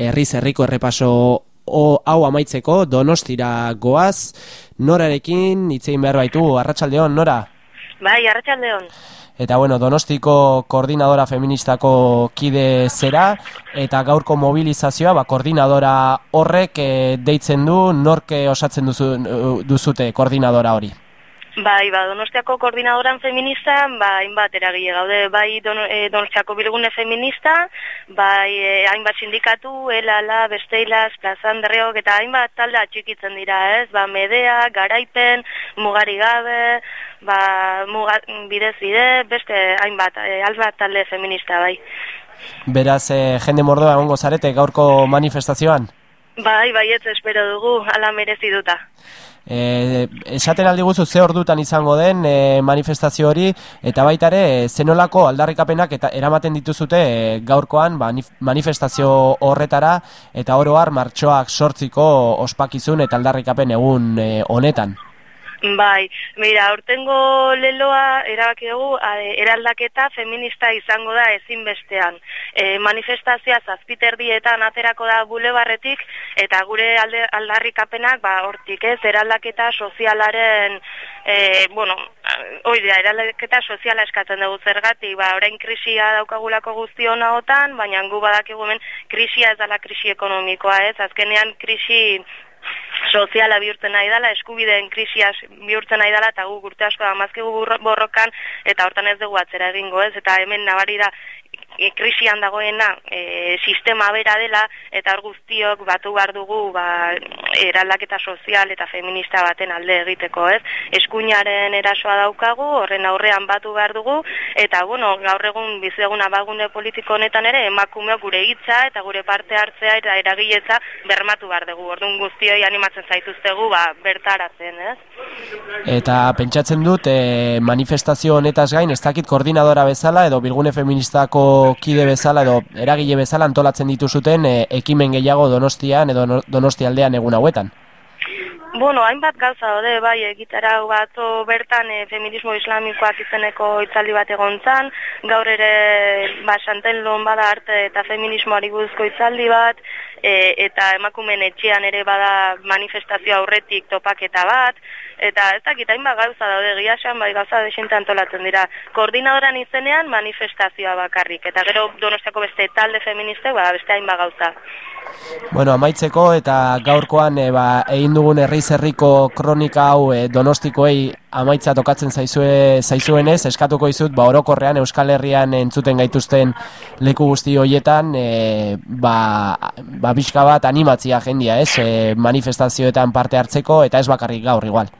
herri zerriko errepaso o, hau amaitzeko donostira goaz, norarekin itzein behar baitu, arratsaldeon nora? Bai, arratsaldeon. Eta bueno, Donostiko koordinadora feministako kide zera eta gaurko mobilizazioa, ba, koordinadora horrek e, deitzen du, norke osatzen duzu, duzute koordinadora hori? Bai, ba, Donostiako koordinadoran feminista, ba, hainbat eragile gaude, bai don, e, Donostiako bilgune feminista, bai e, hainbat sindikatu, elala, besteilas, plazan derriok, eta hainbat talde atxikitzen dira, ez? Ba, medea, garaipen, mugari gabe, ba, muga, bidez bide, beste hainbat, e, albat talde feminista, bai. Beraz, e, jende mordoa egongo zarete gaurko manifestazioan? Bai, bai, ez espero dugu, ala merezi duta. E, esaten aldi guzu ze ordutan izango den e, manifestazio hori eta baita ere zenolako aldarrikapenak eta eramaten dituzute e, gaurkoan ba, manifestazio horretara eta oroar martxoak sortziko ospakizun eta aldarrikapen egun e, honetan. Bai, mira, urtengo leloa erabaki dugu eraldaketa feminista izango da ezinbestean. E, manifestazioa zazpiterdietan aterako da bulebarretik eta gure alde, aldarrikapenak ba, hortik ez, eraldaketa sozialaren, e, bueno, oidea, eraldaketa soziala eskatzen dugu zergatik, ba, orain krisia daukagulako guztiona hotan, baina gu badakigu hemen krisia ez dala krisi ekonomikoa ez, azkenean krisi soziala bihurtzen nahi dela, eskubideen krisia bihurtzen nahi dela, eta gu gurte asko da mazkigu borrokan, eta hortan ez dugu atzera egingo ez, eta hemen nabari da e, krisian dagoena e, sistema bera dela eta hor guztiok batu behar dugu ba, eraldaketa sozial eta feminista baten alde egiteko, ez? Eskuinaren erasoa daukagu, horren aurrean batu behar dugu eta bueno, gaur egun bizeguna bagune politiko honetan ere emakumeok gure hitza eta gure parte hartzea eta eragiletza bermatu behar dugu. Orduan guztioi animatzen zaituztegu ba, bertaratzen, ez? Eta pentsatzen dut e, manifestazio honetaz gain, ez dakit koordinadora bezala edo bilgune feministako kide bezala edo eragile bezala antolatzen dituzuten e, ekimen gehiago donostian edo donostialdean egun hauetan? Bueno, hainbat gauza daude, bai, egitara batzo bertan e, feminismo islamikoak izeneko itzaldi bat egon zan, gaur ere ba, santen lon bada arte eta feminismoari guzko itzaldi bat, e, eta emakumen etxean ere bada manifestazio aurretik topaketa bat, eta ez dakit hainbat gauza daude giasan, bai gauza desente antolatzen dira. Koordinadoran izenean manifestazioa bakarrik, eta gero donostiako beste talde feministe, ba, beste hainbat gauza. Bueno, amaitzeko eta gaurkoan e, ba, egin dugun herri zerriko kronika hau e, donostikoei amaitza tokatzen zaizue, zaizuenez, eskatuko izut, ba, orokorrean Euskal Herrian entzuten gaituzten leku guzti horietan, e, ba, ba, bizka bat animatzia jendia, ez, e, manifestazioetan parte hartzeko, eta ez bakarrik gaur igual.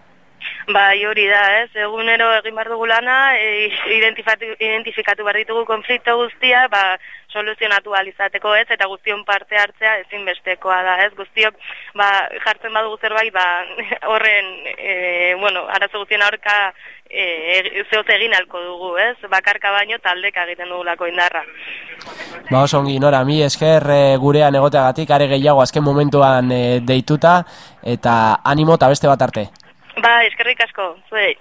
Bai, hori da, ez, egunero egin bar dugu lana, e, identifikatu behar ditugu konflikto guztia, ba, soluzionatu alizateko ez, eta guztion parte hartzea ezinbestekoa da, ez, guztiok, ba, jartzen badugu zerbait, ba, horren, e, bueno, arazo guztien aurka, e, zehoz egin alko dugu, ez, bakarka baino taldek egiten dugulako indarra. Ba, oso ongi, nora, mi esker e, gurean egoteagatik, are gehiago azken momentuan e, deituta, eta animo eta beste bat arte. Ba, eskerrik asko, zuei.